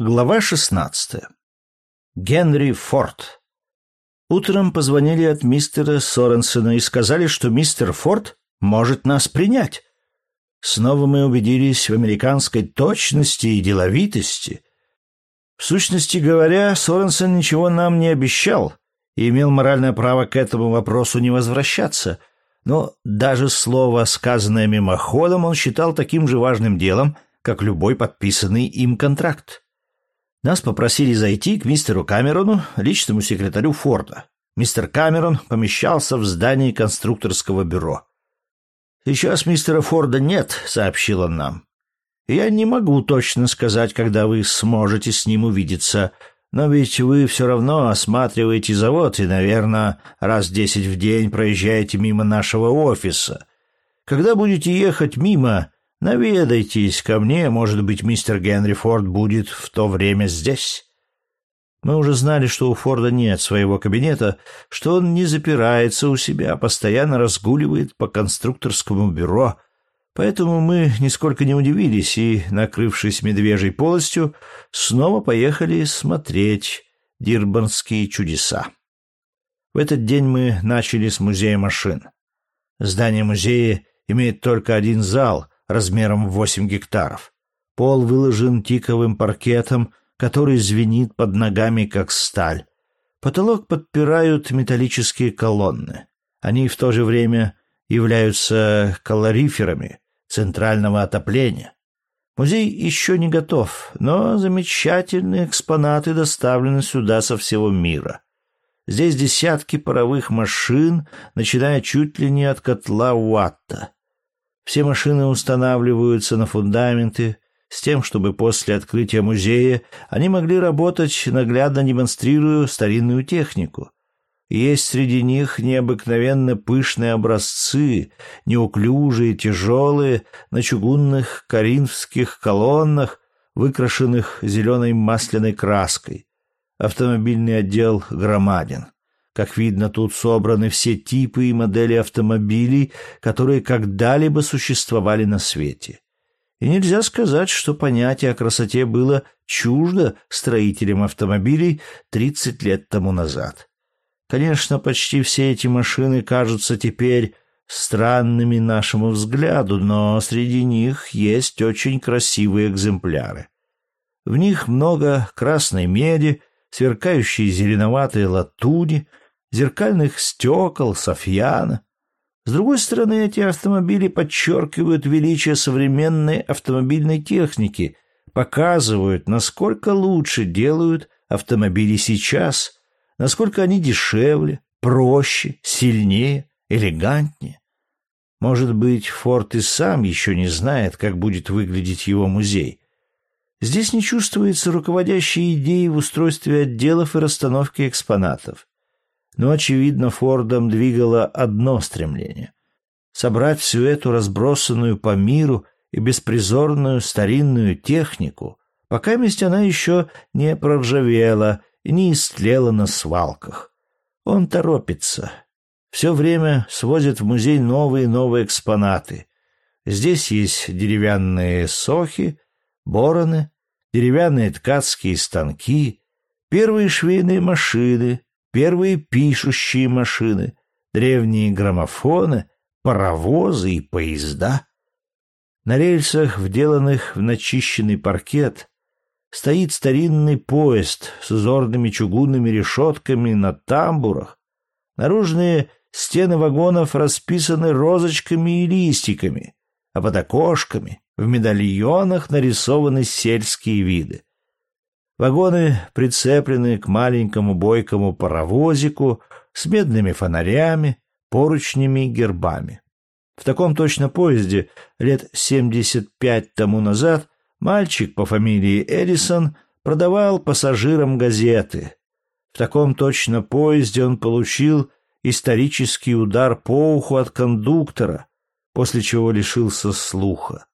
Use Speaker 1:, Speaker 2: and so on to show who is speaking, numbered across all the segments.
Speaker 1: Глава 16. Генри Форд. Утром позвонили от мистера Соренсена и сказали, что мистер Форд может нас принять. Снова мы убедились в американской точности и деловитости. В сущности говоря, Соренсен ничего нам не обещал и имел моральное право к этому вопросу не возвращаться, но даже слово, сказанное мимоходом, он считал таким же важным делом, как любой подписанный им контракт. Нас попросили зайти к мистеру Камерону, личному секретарю Форда. Мистер Камерон помещался в здании конструкторского бюро. «Сейчас мистера Форда нет», — сообщил он нам. «Я не могу точно сказать, когда вы сможете с ним увидеться, но ведь вы все равно осматриваете завод и, наверное, раз десять в день проезжаете мимо нашего офиса. Когда будете ехать мимо, Наведайтесь ко мне, может быть, мистер Генри Форд будет в то время здесь. Мы уже знали, что у Форда нет своего кабинета, что он не запирается у себя, а постоянно разгуливает по конструкторскому бюро. Поэтому мы нисколько не удивились и, накрывшись медвежьей полостью, снова поехали смотреть дирбанские чудеса. В этот день мы начали с музея машин. Здание музея имеет только один зал — размером в 8 гектаров. Пол выложен тиковым паркетом, который звенит под ногами, как сталь. Потолок подпирают металлические колонны. Они в то же время являются калориферами центрального отопления. Музей еще не готов, но замечательные экспонаты доставлены сюда со всего мира. Здесь десятки паровых машин, начиная чуть ли не от котла Уатта. Все машины устанавливаются на фундаменты с тем, чтобы после открытия музея они могли работать, наглядно демонстрируя старинную технику. Есть среди них необыкновенно пышные образцы, неуклюжие, тяжелые, на чугунных коринфских колоннах, выкрашенных зеленой масляной краской. Автомобильный отдел громаден. Как видно, тут собраны все типы и модели автомобилей, которые когда-либо существовали на свете. И нельзя сказать, что понятие о красоте было чуждо строителям автомобилей 30 лет тому назад. Конечно, почти все эти машины кажутся теперь странными нашему взгляду, но среди них есть очень красивые экземпляры. В них много красной меди, сверкающей зеленоватой латуни, зеркальных стекол, софьяна. С другой стороны, эти автомобили подчеркивают величие современной автомобильной техники, показывают, насколько лучше делают автомобили сейчас, насколько они дешевле, проще, сильнее, элегантнее. Может быть, Форд и сам еще не знает, как будет выглядеть его музей. Здесь не чувствуется руководящей идеи в устройстве отделов и расстановке экспонатов но, очевидно, Фордом двигало одно стремление — собрать всю эту разбросанную по миру и беспризорную старинную технику, пока месть она еще не проржавела и не истлела на свалках. Он торопится. Все время свозит в музей новые и новые экспонаты. Здесь есть деревянные сохи, бороны, деревянные ткацкие станки, первые швейные машины, первые пишущие машины, древние граммофоны, паровозы и поезда. На рельсах, вделанных в начищенный паркет, стоит старинный поезд с узорными чугунными решетками на тамбурах. Наружные стены вагонов расписаны розочками и листиками, а под окошками в медальонах нарисованы сельские виды. Вагоны прицеплены к маленькому бойкому паровозику с медными фонарями, поручнями гербами. В таком точно поезде лет 75 тому назад мальчик по фамилии Эдисон продавал пассажирам газеты. В таком точно поезде он получил исторический удар по уху от кондуктора, после чего лишился слуха.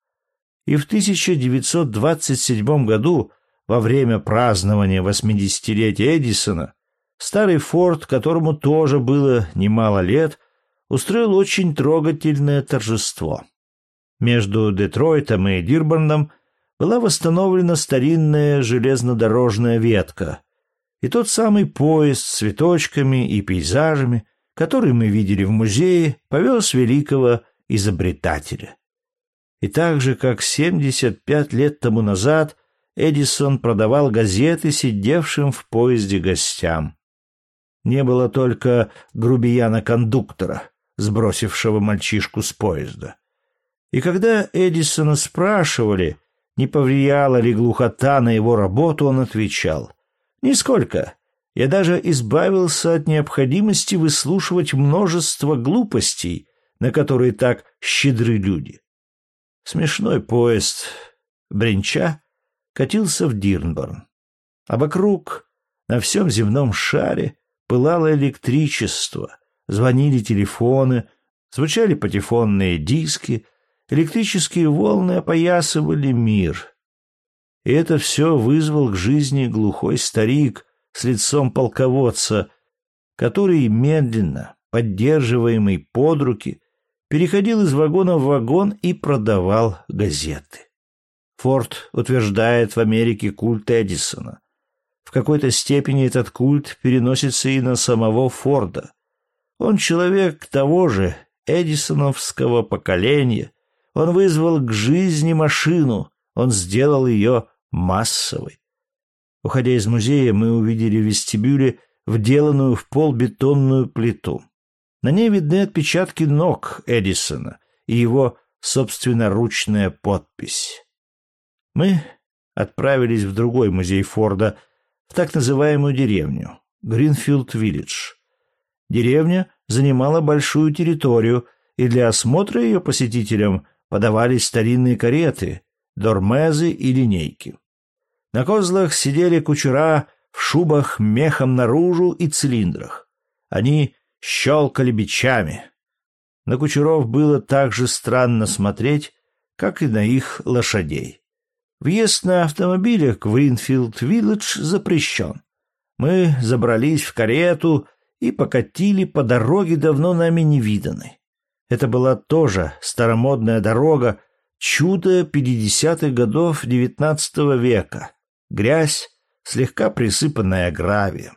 Speaker 1: И в 1927 году во время празднования восьмидесятилетия Эдисона старый Форд, которому тоже было немало лет, устроил очень трогательное торжество. Между Детройтом и Дирбандом была восстановлена старинная железнодорожная ветка и тот самый поезд с цветочками и пейзажами, который мы видели в музее, повез великого изобретателя. И так же, как 75 лет тому назад, Эдисон продавал газеты сидевшим в поезде гостям. Не было только грубияна-кондуктора, сбросившего мальчишку с поезда. И когда Эдисона спрашивали, не повлияла ли глухота на его работу, он отвечал «Нисколько. Я даже избавился от необходимости выслушивать множество глупостей, на которые так щедры люди». Смешной поезд, бренча, катился в Дирнборн. А вокруг, на всем земном шаре, пылало электричество, звонили телефоны, звучали патефонные диски, электрические волны опоясывали мир. И это все вызвал к жизни глухой старик с лицом полководца, который медленно, поддерживаемый под руки, переходил из вагона в вагон и продавал газеты. Форд утверждает в Америке культ Эдисона. В какой-то степени этот культ переносится и на самого Форда. Он человек того же эдисоновского поколения. Он вызвал к жизни машину, он сделал ее массовой. Уходя из музея, мы увидели в вестибюле вделанную в пол бетонную плиту. На ней видны отпечатки ног Эдисона и его собственноручная подпись. Мы отправились в другой музей Форда, в так называемую деревню, Гринфилд-Виллидж. Деревня занимала большую территорию, и для осмотра ее посетителям подавались старинные кареты, дормезы и линейки. На козлах сидели кучера в шубах мехом наружу и цилиндрах. Они щелкали бичами. На кучеров было так же странно смотреть, как и на их лошадей. Въезд на автомобилях в Винфилд-Виллидж запрещен. Мы забрались в карету и покатили по дороге, давно нами не виданной. Это была тоже старомодная дорога, чудо пятидесятых годов девятнадцатого века. Грязь, слегка присыпанная гравием.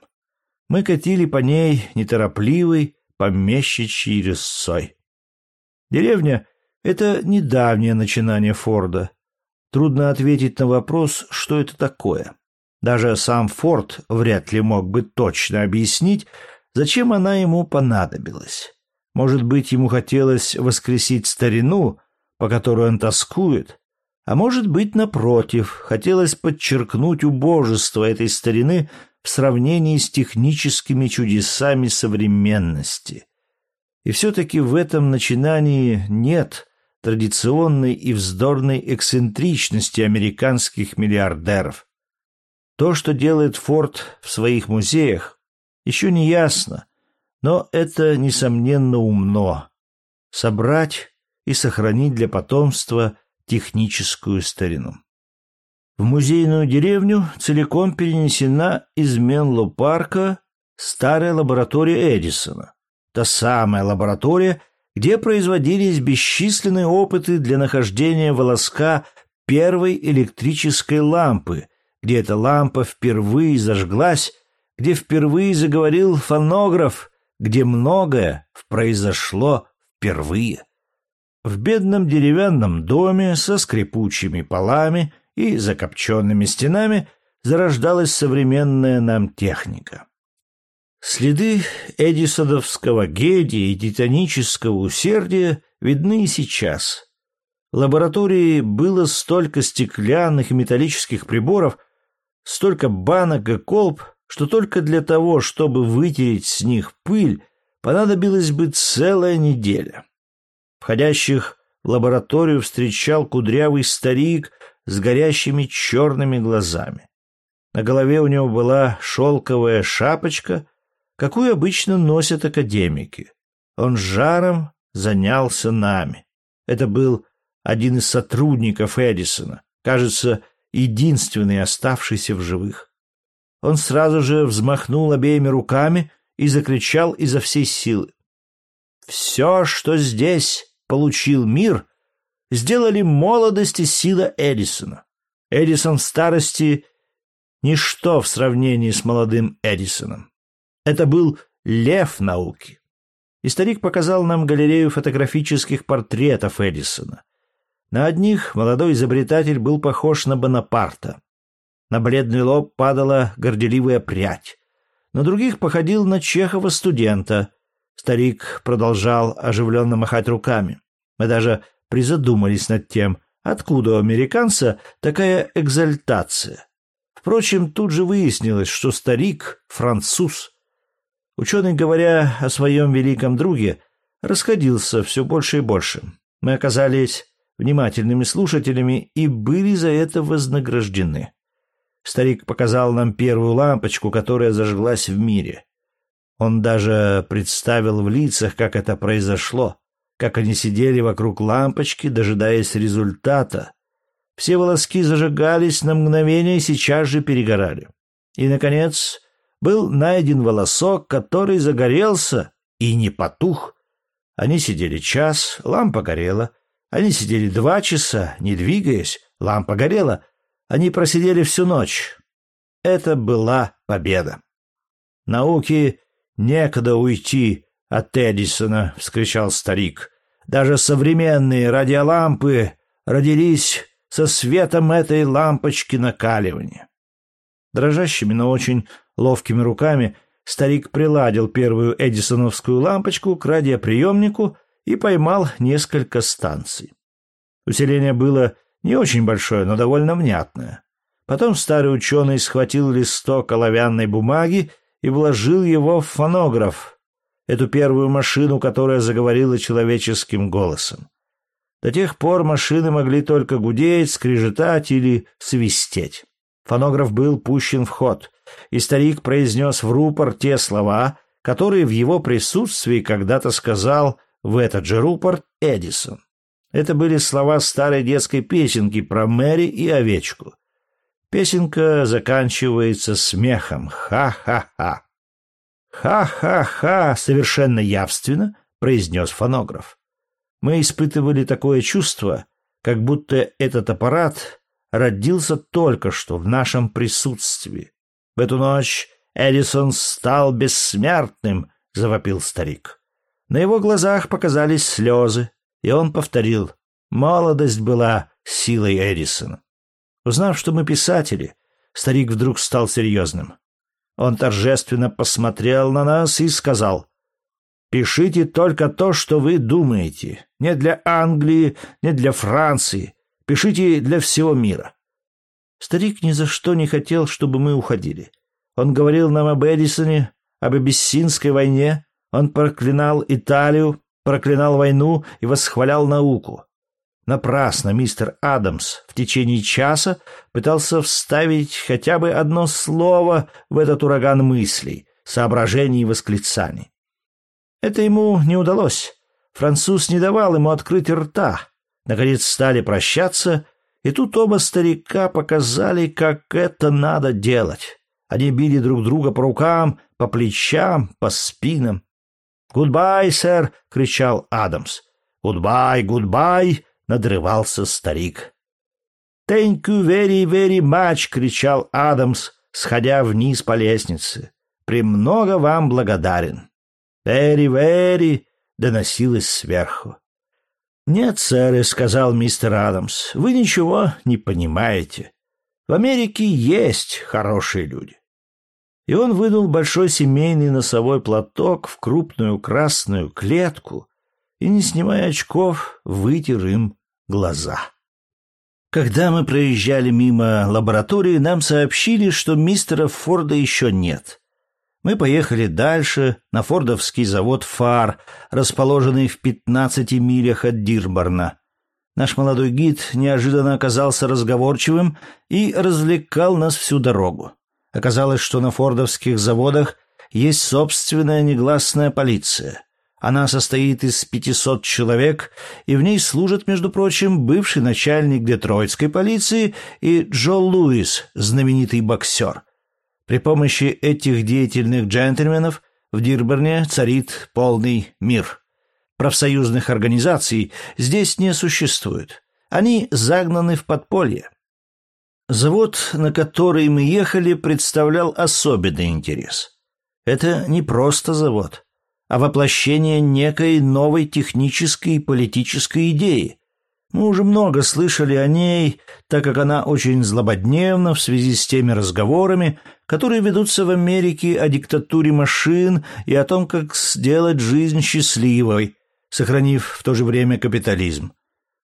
Speaker 1: Мы катили по ней неторопливой, помещичьей рысцой. Деревня — это недавнее начинание Форда — Трудно ответить на вопрос, что это такое. Даже сам Форд вряд ли мог бы точно объяснить, зачем она ему понадобилась. Может быть, ему хотелось воскресить старину, по которой он тоскует, а может быть, напротив, хотелось подчеркнуть убожество этой старины в сравнении с техническими чудесами современности. И все-таки в этом начинании нет традиционной и вздорной эксцентричности американских миллиардеров. То, что делает Форд в своих музеях, еще не ясно, но это, несомненно, умно. Собрать и сохранить для потомства техническую старину. В музейную деревню целиком перенесена из Менло-парка старая лаборатория Эдисона. Та самая лаборатория, где производились бесчисленные опыты для нахождения волоска первой электрической лампы, где эта лампа впервые зажглась, где впервые заговорил фонограф, где многое произошло впервые. В бедном деревянном доме со скрипучими полами и закопченными стенами зарождалась современная нам техника. Следы эдисоновского гедия и титанического усердия видны и сейчас. В лаборатории было столько стеклянных и металлических приборов, столько банок и колб, что только для того, чтобы вытереть с них пыль, понадобилась бы целая неделя. Входящих в лабораторию встречал кудрявый старик с горящими черными глазами. На голове у него была шелковая шапочка — какую обычно носят академики. Он жаром занялся нами. Это был один из сотрудников Эдисона, кажется, единственный оставшийся в живых. Он сразу же взмахнул обеими руками и закричал изо всей силы. «Все, что здесь получил мир, сделали молодость и сила Эдисона. Эдисон в старости — ничто в сравнении с молодым Эдисоном. Это был лев науки. И старик показал нам галерею фотографических портретов Эдисона. На одних молодой изобретатель был похож на Бонапарта. На бледный лоб падала горделивая прядь. На других походил на Чехова студента. Старик продолжал оживленно махать руками. Мы даже призадумались над тем, откуда у американца такая экзальтация. Впрочем, тут же выяснилось, что старик — француз. Ученый, говоря о своем великом друге, расходился все больше и больше. Мы оказались внимательными слушателями и были за это вознаграждены. Старик показал нам первую лампочку, которая зажглась в мире. Он даже представил в лицах, как это произошло, как они сидели вокруг лампочки, дожидаясь результата. Все волоски зажигались на мгновение и сейчас же перегорали. И, наконец, был найден волосок, который загорелся и не потух. Они сидели час, лампа горела, они сидели два часа, не двигаясь, лампа горела. Они просидели всю ночь. Это была победа. Науке некогда уйти от Эдисона, — вскричал старик. Даже современные радиолампы родились со светом этой лампочки накаливания. Дрожащими, но очень ловкими руками старик приладил первую эдисоновскую лампочку к радиоприемнику и поймал несколько станций. Усиление было не очень большое, но довольно внятное. Потом старый ученый схватил листок оловянной бумаги и вложил его в фонограф, эту первую машину, которая заговорила человеческим голосом. До тех пор машины могли только гудеть, скрежетать или свистеть. Фонограф был пущен в ход, и старик произнес в рупор те слова, которые в его присутствии когда-то сказал в этот же рупор Эдисон. Это были слова старой детской песенки про Мэри и овечку. Песенка заканчивается смехом. Ха-ха-ха. «Ха-ха-ха!» — совершенно явственно произнес фонограф. Мы испытывали такое чувство, как будто этот аппарат родился только что в нашем присутствии. В эту ночь Эдисон стал бессмертным, — завопил старик. На его глазах показались слезы, и он повторил. Молодость была силой Эдисона. Узнав, что мы писатели, старик вдруг стал серьезным. Он торжественно посмотрел на нас и сказал, «Пишите только то, что вы думаете. Не для Англии, не для Франции. Пишите для всего мира». Старик ни за что не хотел, чтобы мы уходили. Он говорил нам об Эдисоне, об Абиссинской войне, он проклинал Италию, проклинал войну и восхвалял науку. Напрасно мистер Адамс в течение часа пытался вставить хотя бы одно слово в этот ураган мыслей, соображений и восклицаний. Это ему не удалось. Француз не давал ему открыть рта. Наконец стали прощаться, и тут оба старика показали, как это надо делать. Они били друг друга по рукам, по плечам, по спинам. «Goodbye, sir!» — кричал Адамс. «Goodbye, goodbye!» надрывался старик. «Thank you very, very much!» — кричал Адамс, сходя вниз по лестнице. «Премного вам благодарен!» «Very, very!» — доносилось сверху. «Нет, сэр», — сказал мистер Адамс, — «вы ничего не понимаете. В Америке есть хорошие люди». И он вынул большой семейный носовой платок в крупную красную клетку и, не снимая очков, вытер им глаза. Когда мы проезжали мимо лаборатории, нам сообщили, что мистера Форда еще нет. Мы поехали дальше, на фордовский завод «Фар», расположенный в 15 милях от Дирборна. Наш молодой гид неожиданно оказался разговорчивым и развлекал нас всю дорогу. Оказалось, что на фордовских заводах есть собственная негласная полиция. Она состоит из 500 человек, и в ней служат, между прочим, бывший начальник детройтской полиции и Джо Луис, знаменитый боксер. При помощи этих деятельных джентльменов в Дирборне царит полный мир. Профсоюзных организаций здесь не существует. Они загнаны в подполье. Завод, на который мы ехали, представлял особенный интерес. Это не просто завод, а воплощение некой новой технической и политической идеи. Мы уже много слышали о ней, так как она очень злободневна в связи с теми разговорами, которые ведутся в Америке о диктатуре машин и о том, как сделать жизнь счастливой, сохранив в то же время капитализм.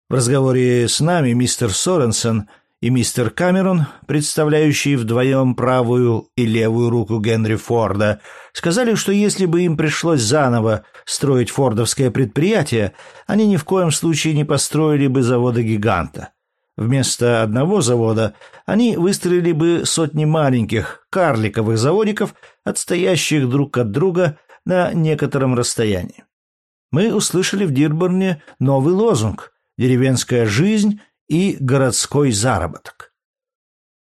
Speaker 1: В разговоре с нами мистер Соренсон – и мистер Камерон, представляющие вдвоем правую и левую руку Генри Форда, сказали, что если бы им пришлось заново строить фордовское предприятие, они ни в коем случае не построили бы завода-гиганта. Вместо одного завода они выстроили бы сотни маленьких карликовых заводиков, отстоящих друг от друга на некотором расстоянии. Мы услышали в Дирборне новый лозунг «Деревенская жизнь и городской заработок.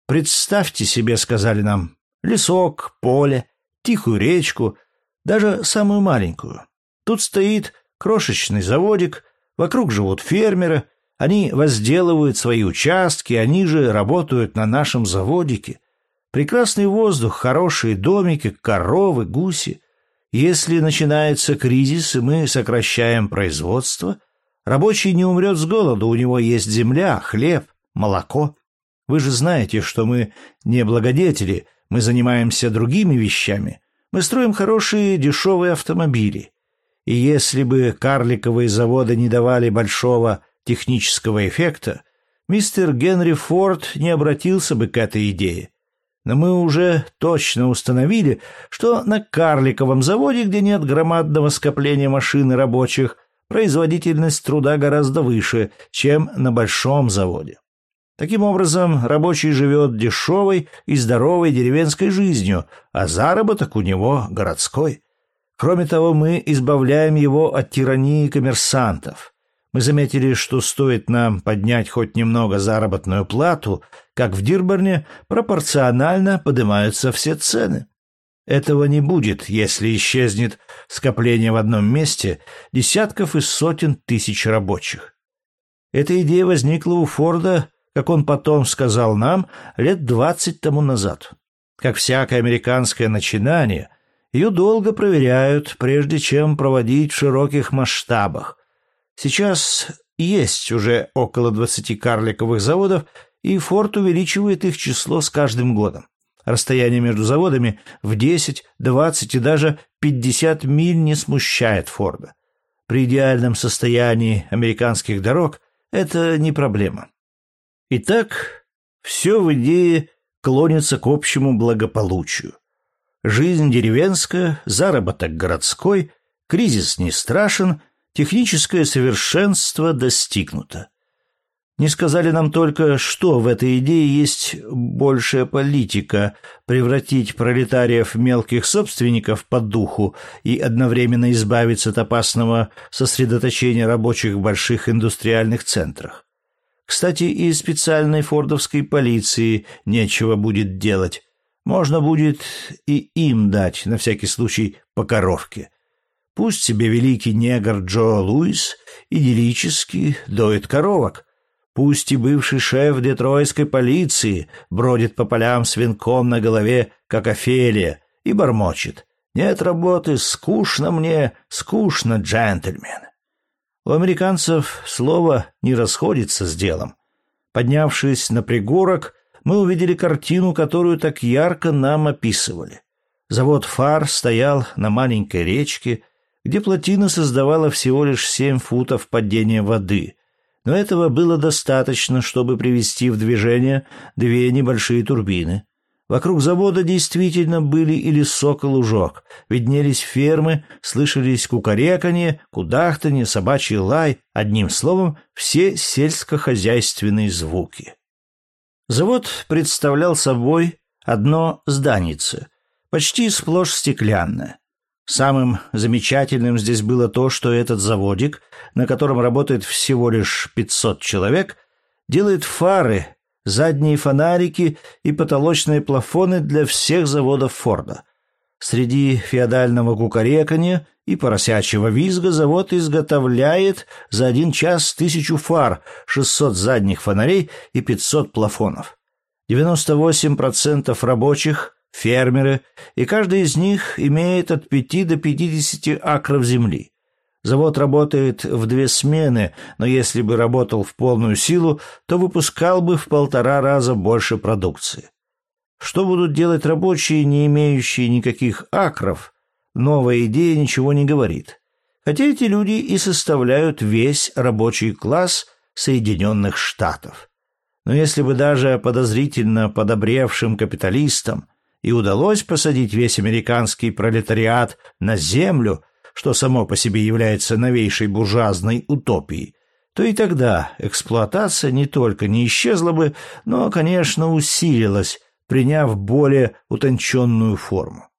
Speaker 1: Представьте себе, сказали нам, лесок, поле, тихую речку, даже самую маленькую. Тут стоит крошечный заводик, вокруг живут фермеры, они возделывают свои участки, они же работают на нашем заводике. Прекрасный воздух, хорошие домики, коровы, гуси. Если начинается кризис, и мы сокращаем производство, Рабочий не умрет с голоду, у него есть земля, хлеб, молоко. Вы же знаете, что мы не благодетели, мы занимаемся другими вещами. Мы строим хорошие дешевые автомобили. И если бы карликовые заводы не давали большого технического эффекта, мистер Генри Форд не обратился бы к этой идее. Но мы уже точно установили, что на карликовом заводе, где нет громадного скопления машин и рабочих, производительность труда гораздо выше, чем на большом заводе. Таким образом, рабочий живет дешевой и здоровой деревенской жизнью, а заработок у него городской. Кроме того, мы избавляем его от тирании коммерсантов. Мы заметили, что стоит нам поднять хоть немного заработную плату, как в Дирборне пропорционально поднимаются все цены. Этого не будет, если исчезнет скопление в одном месте десятков и сотен тысяч рабочих. Эта идея возникла у Форда, как он потом сказал нам, лет двадцать тому назад. Как всякое американское начинание, ее долго проверяют, прежде чем проводить в широких масштабах. Сейчас есть уже около двадцати карликовых заводов, и Форд увеличивает их число с каждым годом. Расстояние между заводами в 10, 20 и даже 50 миль не смущает Форда. При идеальном состоянии американских дорог это не проблема. Итак, все в идее клонится к общему благополучию. Жизнь деревенская, заработок городской, кризис не страшен, техническое совершенство достигнуто. Не сказали нам только, что в этой идее есть большая политика – превратить пролетариев в мелких собственников по духу и одновременно избавиться от опасного сосредоточения рабочих в больших индустриальных центрах. Кстати, и специальной фордовской полиции нечего будет делать. Можно будет и им дать, на всякий случай, по коровке. Пусть себе великий негр Джо Луис идиллически доит коровок, Пусть и бывший шеф детройской полиции бродит по полям с венком на голове, как Офелия, и бормочет. «Нет работы, скучно мне, скучно, джентльмен». У американцев слово не расходится с делом. Поднявшись на пригорок, мы увидели картину, которую так ярко нам описывали. Завод фар стоял на маленькой речке, где плотина создавала всего лишь семь футов падения воды, но этого было достаточно, чтобы привести в движение две небольшие турбины. Вокруг завода действительно были и лесок, и лужок. Виднелись фермы, слышались кукареканье, кудахтанье, собачий лай, одним словом, все сельскохозяйственные звуки. Завод представлял собой одно зданице, почти сплошь стеклянное. Самым замечательным здесь было то, что этот заводик, на котором работает всего лишь 500 человек, делает фары, задние фонарики и потолочные плафоны для всех заводов Форда. Среди феодального кукарекания и поросячьего визга завод изготовляет за один час тысячу фар, 600 задних фонарей и 500 плафонов. 98% рабочих – фермеры, и каждый из них имеет от 5 до 50 акров земли. Завод работает в две смены, но если бы работал в полную силу, то выпускал бы в полтора раза больше продукции. Что будут делать рабочие, не имеющие никаких акров, новая идея ничего не говорит. Хотя эти люди и составляют весь рабочий класс Соединенных Штатов. Но если бы даже подозрительно подобревшим капиталистам и удалось посадить весь американский пролетариат на землю, что само по себе является новейшей буржуазной утопией, то и тогда эксплуатация не только не исчезла бы, но, конечно, усилилась, приняв более утонченную форму.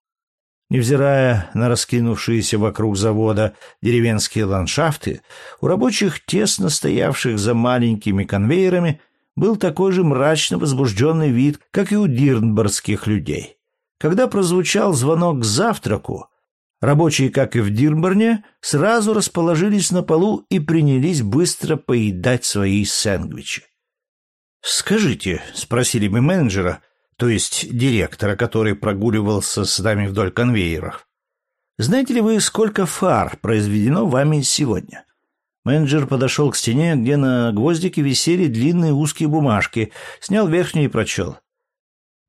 Speaker 1: Невзирая на раскинувшиеся вокруг завода деревенские ландшафты, у рабочих, тесно стоявших за маленькими конвейерами, был такой же мрачно возбужденный вид, как и у дирнборгских людей. Когда прозвучал звонок к завтраку, рабочие, как и в Дирнборне, сразу расположились на полу и принялись быстро поедать свои сэндвичи. «Скажите», — спросили мы менеджера, то есть директора, который прогуливался с нами вдоль конвейеров. Знаете ли вы, сколько фар произведено вами сегодня? Менеджер подошел к стене, где на гвоздике висели длинные узкие бумажки, снял верхнюю и прочел.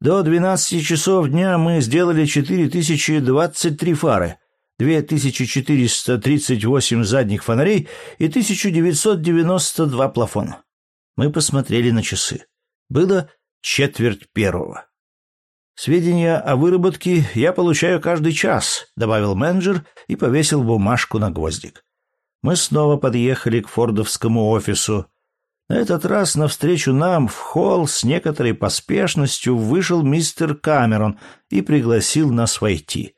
Speaker 1: До 12 часов дня мы сделали 4023 фары, 2438 задних фонарей и 1992 плафона. Мы посмотрели на часы. Было четверть первого. «Сведения о выработке я получаю каждый час», — добавил менеджер и повесил бумажку на гвоздик. Мы снова подъехали к фордовскому офису. На этот раз навстречу нам в холл с некоторой поспешностью вышел мистер Камерон и пригласил нас войти.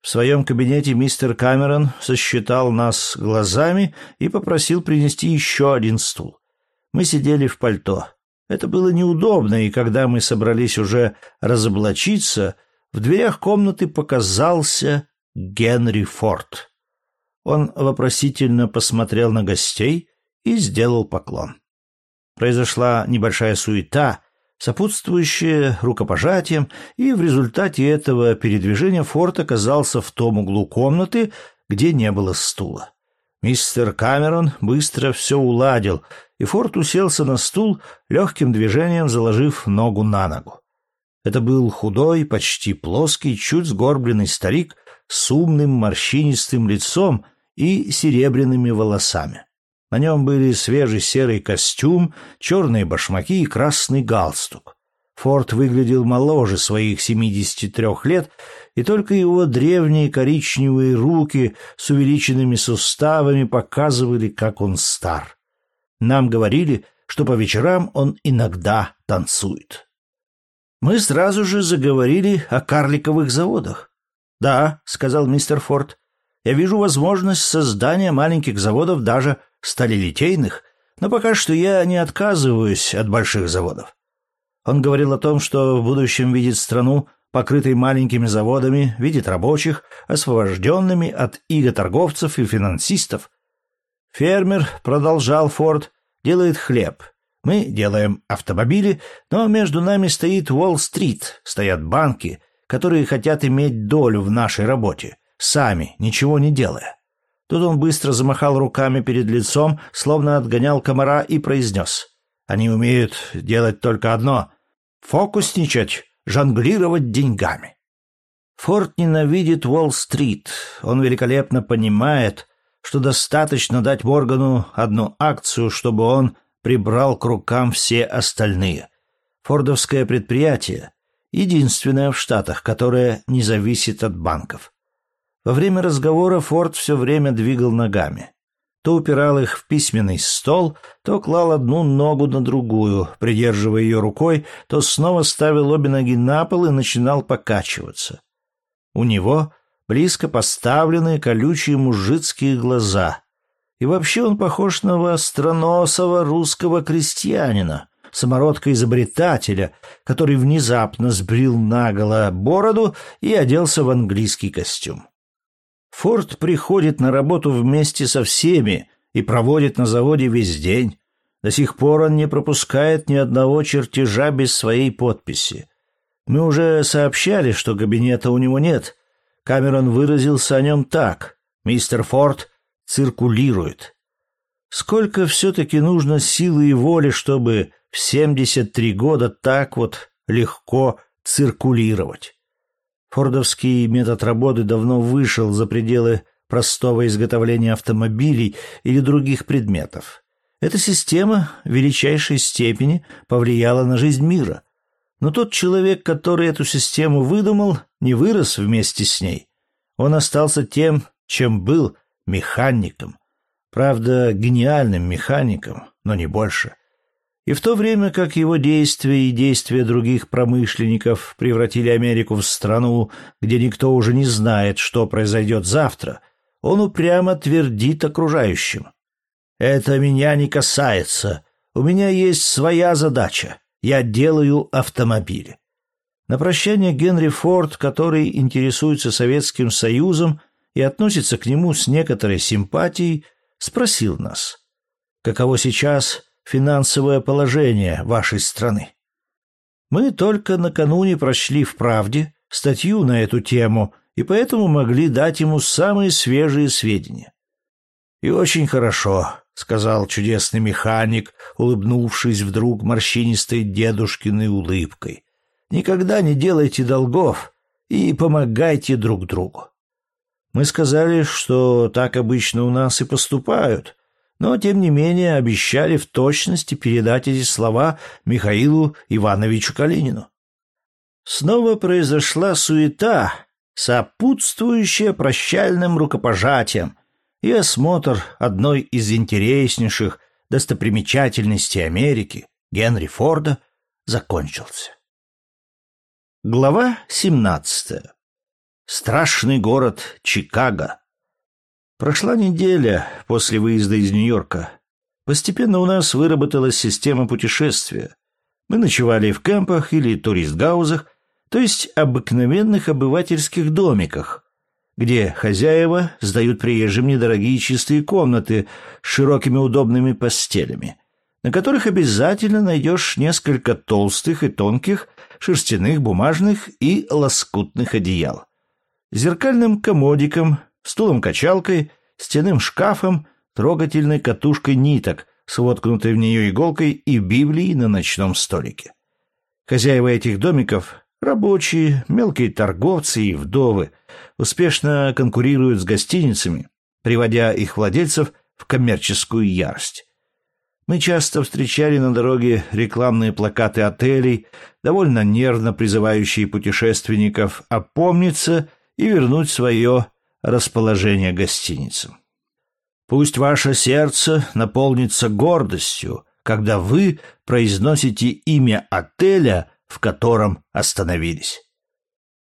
Speaker 1: В своем кабинете мистер Камерон сосчитал нас глазами и попросил принести еще один стул. Мы сидели в пальто. Это было неудобно, и когда мы собрались уже разоблачиться, в дверях комнаты показался Генри Форд. Он вопросительно посмотрел на гостей и сделал поклон. Произошла небольшая суета, сопутствующая рукопожатием, и в результате этого передвижения Форд оказался в том углу комнаты, где не было стула. Мистер Камерон быстро все уладил, и Форд уселся на стул, легким движением заложив ногу на ногу. Это был худой, почти плоский, чуть сгорбленный старик с умным морщинистым лицом и серебряными волосами. На нем были свежий серый костюм, черные башмаки и красный галстук. Форд выглядел моложе своих 73 лет, и только его древние коричневые руки с увеличенными суставами показывали, как он стар. Нам говорили, что по вечерам он иногда танцует. Мы сразу же заговорили о карликовых заводах. «Да», — сказал мистер Форд, — «я вижу возможность создания маленьких заводов, даже сталелитейных, но пока что я не отказываюсь от больших заводов. Он говорил о том, что в будущем видит страну, покрытой маленькими заводами, видит рабочих, освобожденными от иго торговцев и финансистов. Фермер, продолжал Форд, делает хлеб. Мы делаем автомобили, но между нами стоит Уолл-стрит, стоят банки, которые хотят иметь долю в нашей работе, сами, ничего не делая. Тут он быстро замахал руками перед лицом, словно отгонял комара, и произнес. Они умеют делать только одно — фокусничать, жонглировать деньгами. Форд ненавидит Уолл-стрит. Он великолепно понимает, что достаточно дать Моргану одну акцию, чтобы он прибрал к рукам все остальные. Фордовское предприятие — единственное в Штатах, которое не зависит от банков. Во время разговора Форд все время двигал ногами то упирал их в письменный стол, то клал одну ногу на другую, придерживая ее рукой, то снова ставил обе ноги на пол и начинал покачиваться. У него близко поставленные колючие мужицкие глаза. И вообще он похож на востроносого русского крестьянина, самородка-изобретателя, который внезапно сбрил наголо бороду и оделся в английский костюм. Форд приходит на работу вместе со всеми и проводит на заводе весь день. До сих пор он не пропускает ни одного чертежа без своей подписи. Мы уже сообщали, что кабинета у него нет. Камерон выразился о нем так. Мистер Форд циркулирует. Сколько все-таки нужно силы и воли, чтобы в 73 года так вот легко циркулировать? Фордовский метод работы давно вышел за пределы простого изготовления автомобилей или других предметов. Эта система в величайшей степени повлияла на жизнь мира. Но тот человек, который эту систему выдумал, не вырос вместе с ней. Он остался тем, чем был механиком. Правда, гениальным механиком, но не больше. И в то время как его действия и действия других промышленников превратили Америку в страну, где никто уже не знает, что произойдет завтра, он упрямо твердит окружающим. «Это меня не касается. У меня есть своя задача. Я делаю автомобили». На прощание Генри Форд, который интересуется Советским Союзом и относится к нему с некоторой симпатией, спросил нас, каково сейчас финансовое положение вашей страны. Мы только накануне прочли в «Правде» статью на эту тему и поэтому могли дать ему самые свежие сведения. «И очень хорошо», — сказал чудесный механик, улыбнувшись вдруг морщинистой дедушкиной улыбкой. «Никогда не делайте долгов и помогайте друг другу». Мы сказали, что так обычно у нас и поступают, но, тем не менее, обещали в точности передать эти слова Михаилу Ивановичу Калинину. Снова произошла суета, сопутствующая прощальным рукопожатиям, и осмотр одной из интереснейших достопримечательностей Америки, Генри Форда, закончился. Глава 17. Страшный город Чикаго. Прошла неделя после выезда из Нью-Йорка. Постепенно у нас выработалась система путешествия. Мы ночевали в кемпах или турист-гаузах, то есть обыкновенных обывательских домиках, где хозяева сдают приезжим недорогие чистые комнаты с широкими удобными постелями, на которых обязательно найдешь несколько толстых и тонких шерстяных, бумажных и лоскутных одеял зеркальным комодиком, стулом-качалкой, стенным шкафом, трогательной катушкой ниток с воткнутой в нее иголкой и Библией на ночном столике. Хозяева этих домиков — рабочие, мелкие торговцы и вдовы — успешно конкурируют с гостиницами, приводя их владельцев в коммерческую ярость. Мы часто встречали на дороге рекламные плакаты отелей, довольно нервно призывающие путешественников опомниться — и вернуть свое расположение гостиницам. Пусть ваше сердце наполнится гордостью, когда вы произносите имя отеля, в котором остановились.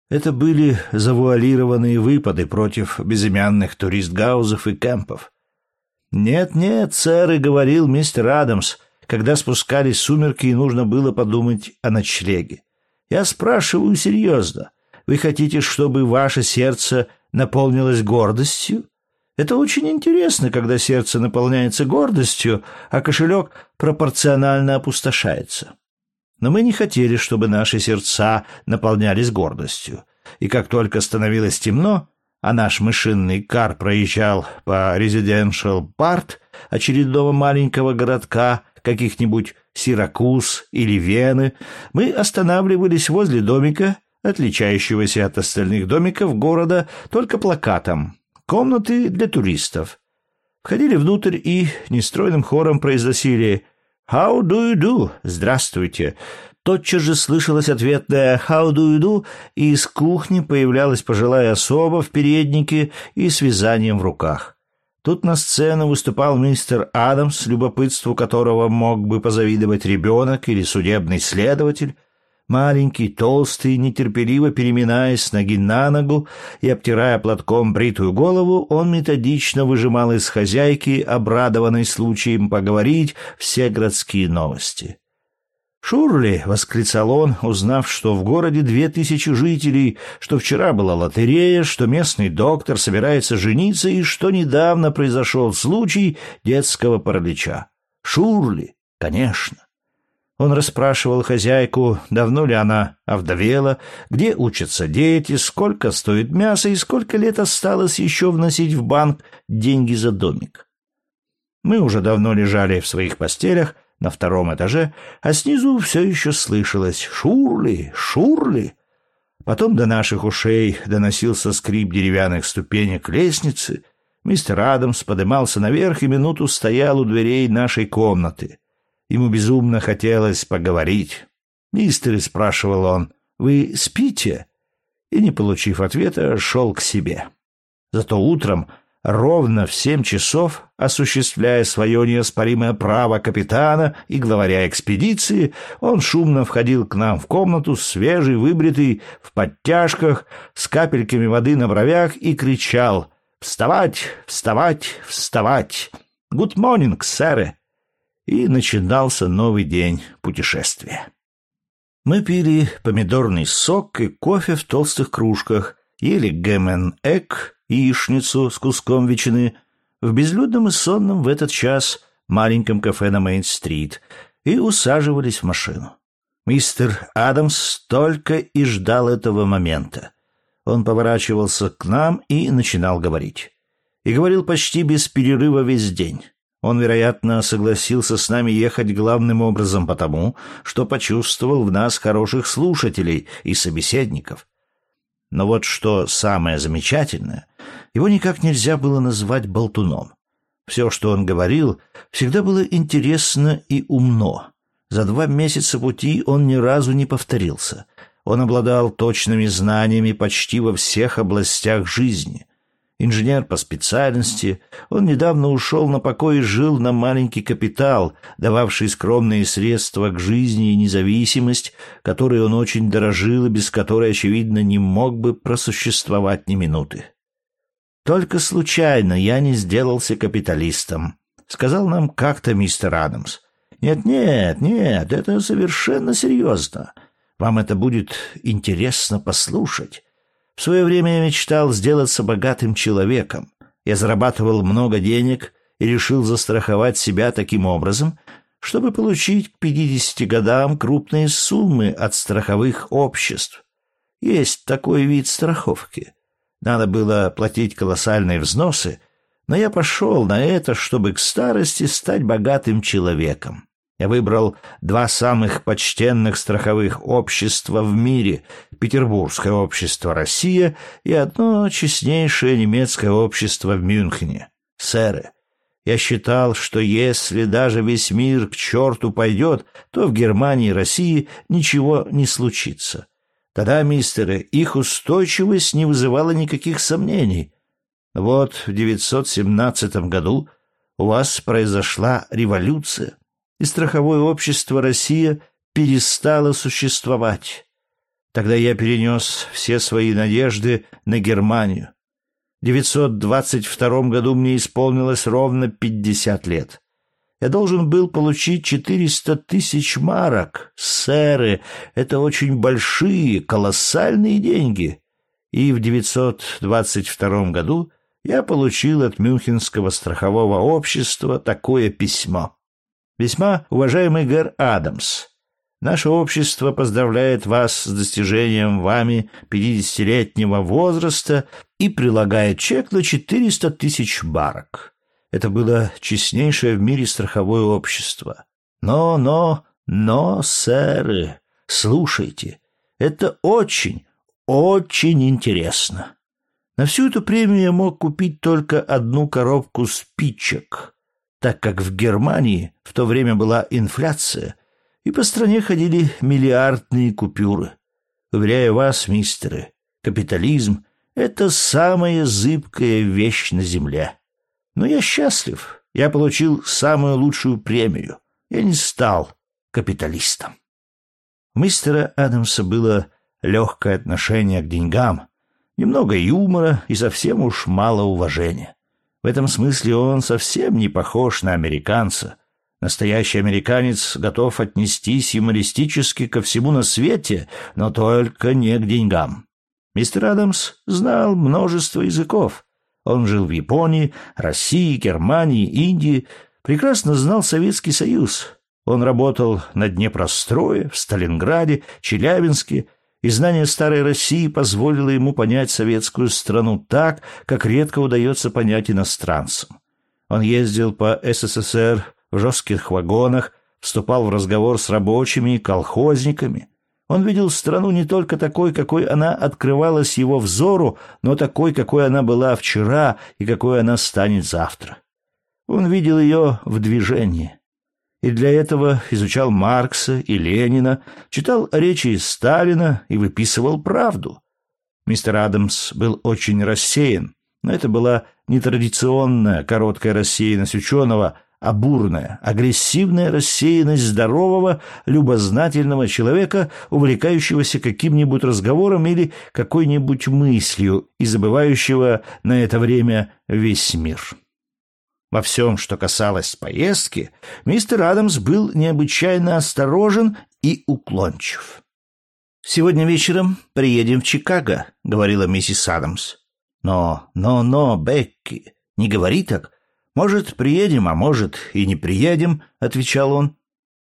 Speaker 1: Это были завуалированные выпады против безымянных турист-гаузов и кемпов. «Нет-нет, сэр», — и говорил мистер Адамс, когда спускались сумерки и нужно было подумать о ночлеге. «Я спрашиваю серьезно. Вы хотите, чтобы ваше сердце наполнилось гордостью? Это очень интересно, когда сердце наполняется гордостью, а кошелек пропорционально опустошается. Но мы не хотели, чтобы наши сердца наполнялись гордостью. И как только становилось темно, а наш мышиный кар проезжал по Residential Part очередного маленького городка, каких-нибудь Сиракуз или Вены, мы останавливались возле домика отличающегося от остальных домиков города только плакатом «Комнаты для туристов». Входили внутрь и нестройным хором произносили «How do you do?» «Здравствуйте». Тотчас же слышалось ответное «How do you do?» и из кухни появлялась пожилая особа в переднике и с вязанием в руках. Тут на сцену выступал мистер Адамс, любопытству которого мог бы позавидовать ребенок или судебный следователь, Маленький, толстый, нетерпеливо переминаясь ноги на ногу и обтирая платком бритую голову, он методично выжимал из хозяйки, обрадованной случаем поговорить, все городские новости. «Шурли!» — восклицал он, узнав, что в городе две тысячи жителей, что вчера была лотерея, что местный доктор собирается жениться и что недавно произошел случай детского паралича. «Шурли! Конечно. Он расспрашивал хозяйку, давно ли она овдовела, где учатся дети, сколько стоит мясо и сколько лет осталось еще вносить в банк деньги за домик. Мы уже давно лежали в своих постелях на втором этаже, а снизу все еще слышалось «Шурли! Шурли!». Потом до наших ушей доносился скрип деревянных ступенек лестницы. Мистер Адамс подымался наверх и минуту стоял у дверей нашей комнаты — Ему безумно хотелось поговорить. «Мистер», — спрашивал он, — «вы спите?» И, не получив ответа, шел к себе. Зато утром, ровно в семь часов, осуществляя свое неоспоримое право капитана и главаря экспедиции, он шумно входил к нам в комнату, свежий, выбритый, в подтяжках, с капельками воды на бровях и кричал «Вставать! Вставать! Вставать! Гуд монинг, сэры!» И начинался новый день путешествия. Мы пили помидорный сок и кофе в толстых кружках, ели гэмен-эк, яичницу с куском ветчины в безлюдном и сонном в этот час маленьком кафе на Мейн-стрит и усаживались в машину. Мистер Адамс только и ждал этого момента. Он поворачивался к нам и начинал говорить. И говорил почти без перерыва весь день. Он, вероятно, согласился с нами ехать главным образом потому, что почувствовал в нас хороших слушателей и собеседников. Но вот что самое замечательное, его никак нельзя было назвать болтуном. Все, что он говорил, всегда было интересно и умно. За два месяца пути он ни разу не повторился. Он обладал точными знаниями почти во всех областях жизни — инженер по специальности, он недавно ушел на покой и жил на маленький капитал, дававший скромные средства к жизни и независимость, которой он очень дорожил и без которой, очевидно, не мог бы просуществовать ни минуты. «Только случайно я не сделался капиталистом», — сказал нам как-то мистер Адамс. «Нет-нет, нет, это совершенно серьезно. Вам это будет интересно послушать». В свое время я мечтал сделаться богатым человеком. Я зарабатывал много денег и решил застраховать себя таким образом, чтобы получить к 50 годам крупные суммы от страховых обществ. Есть такой вид страховки. Надо было платить колоссальные взносы, но я пошел на это, чтобы к старости стать богатым человеком. Я выбрал два самых почтенных страховых общества в мире — Петербургское общество «Россия» и одно честнейшее немецкое общество в Мюнхене — «Сэры». Я считал, что если даже весь мир к черту пойдет, то в Германии и России ничего не случится. Тогда, мистеры, их устойчивость не вызывала никаких сомнений. Вот в 917 году у вас произошла революция и страховое общество «Россия» перестало существовать. Тогда я перенес все свои надежды на Германию. В 922 году мне исполнилось ровно 50 лет. Я должен был получить 400 тысяч марок. Сэры, это очень большие, колоссальные деньги. И в 922 году я получил от Мюнхенского страхового общества такое письмо. Весьма уважаемый Гэр Адамс, наше общество поздравляет вас с достижением вами 50-летнего возраста и прилагает чек на 400 тысяч барок. Это было честнейшее в мире страховое общество. Но, но, но, сэры, слушайте, это очень, очень интересно. На всю эту премию я мог купить только одну коробку спичек — так как в Германии в то время была инфляция, и по стране ходили миллиардные купюры. Уверяю вас, мистеры, капитализм — это самая зыбкая вещь на земле. Но я счастлив, я получил самую лучшую премию. Я не стал капиталистом. У мистера Адамса было легкое отношение к деньгам, немного юмора и совсем уж мало уважения. В этом смысле он совсем не похож на американца. Настоящий американец готов отнестись юмористически ко всему на свете, но только не к деньгам. Мистер Адамс знал множество языков. Он жил в Японии, России, Германии, Индии, прекрасно знал Советский Союз. Он работал на Днепрострое, в Сталинграде, Челябинске, и знание старой России позволило ему понять советскую страну так, как редко удается понять иностранцам. Он ездил по СССР в жестких вагонах, вступал в разговор с рабочими и колхозниками. Он видел страну не только такой, какой она открывалась его взору, но такой, какой она была вчера и какой она станет завтра. Он видел ее в движении. И для этого изучал Маркса и Ленина, читал речи Сталина и выписывал правду. Мистер Адамс был очень рассеян, но это была нетрадиционная короткая рассеянность ученого, а бурная, агрессивная рассеянность здорового, любознательного человека, увлекающегося каким-нибудь разговором или какой-нибудь мыслью и забывающего на это время весь мир. Во всем, что касалось поездки, мистер Адамс был необычайно осторожен и уклончив. «Сегодня вечером приедем в Чикаго», — говорила миссис Адамс. «Но, но, но, Бекки, не говори так. Может, приедем, а может, и не приедем», — отвечал он.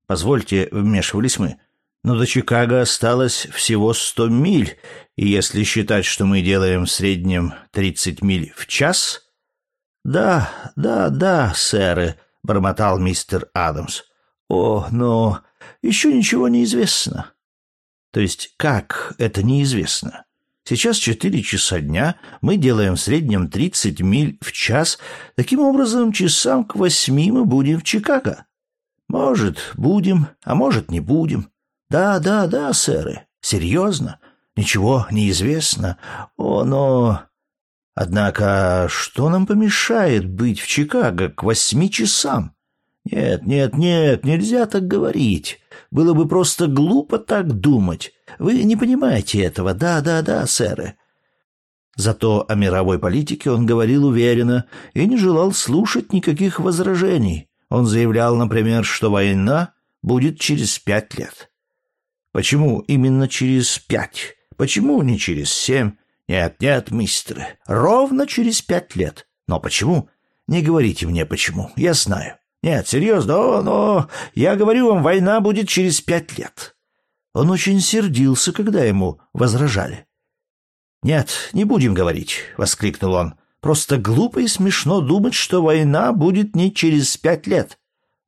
Speaker 1: «Позвольте», — вмешивались мы, — «но до Чикаго осталось всего сто миль, и если считать, что мы делаем в среднем тридцать миль в час...» «Да, да, да, сэры», — бормотал мистер Адамс. «О, но еще ничего не известно». «То есть как это неизвестно?» Сейчас четыре часа дня, мы делаем в среднем тридцать миль в час. Таким образом, часам к восьми мы будем в Чикаго. Может, будем, а может, не будем. Да, да, да, сэры, серьезно. Ничего не известно. О, но... Однако, что нам помешает быть в Чикаго к восьми часам? Нет, нет, нет, нельзя так говорить. Было бы просто глупо так думать. Вы не понимаете этого. Да, да, да, сэры. Зато о мировой политике он говорил уверенно и не желал слушать никаких возражений. Он заявлял, например, что война будет через пять лет. Почему именно через пять? Почему не через семь? Нет, нет, мистеры, ровно через пять лет. Но почему? Не говорите мне почему, я знаю. Нет, серьезно, о, но я говорю вам, война будет через пять лет. Он очень сердился, когда ему возражали. «Нет, не будем говорить», — воскликнул он. «Просто глупо и смешно думать, что война будет не через пять лет.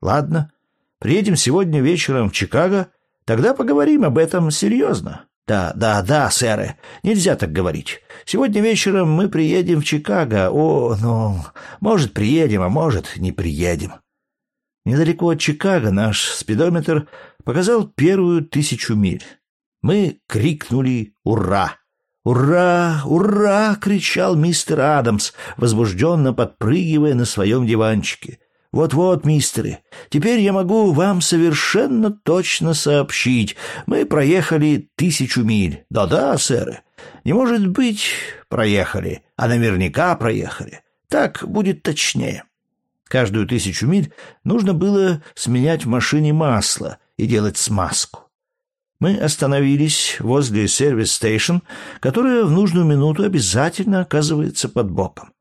Speaker 1: Ладно, приедем сегодня вечером в Чикаго, тогда поговорим об этом серьезно». «Да, да, да, сэры, нельзя так говорить. Сегодня вечером мы приедем в Чикаго. О, ну, может, приедем, а может, не приедем». Недалеко от Чикаго наш спидометр показал первую тысячу миль. Мы крикнули «Ура!». «Ура! Ура!» — кричал мистер Адамс, возбужденно подпрыгивая на своем диванчике. «Вот-вот, мистеры, теперь я могу вам совершенно точно сообщить. Мы проехали тысячу миль. Да-да, сэры. Не может быть, проехали, а наверняка проехали. Так будет точнее». Каждую тысячу миль нужно было сменять в машине масло и делать смазку. Мы остановились возле сервис-стейшн, которая в нужную минуту обязательно оказывается под боком.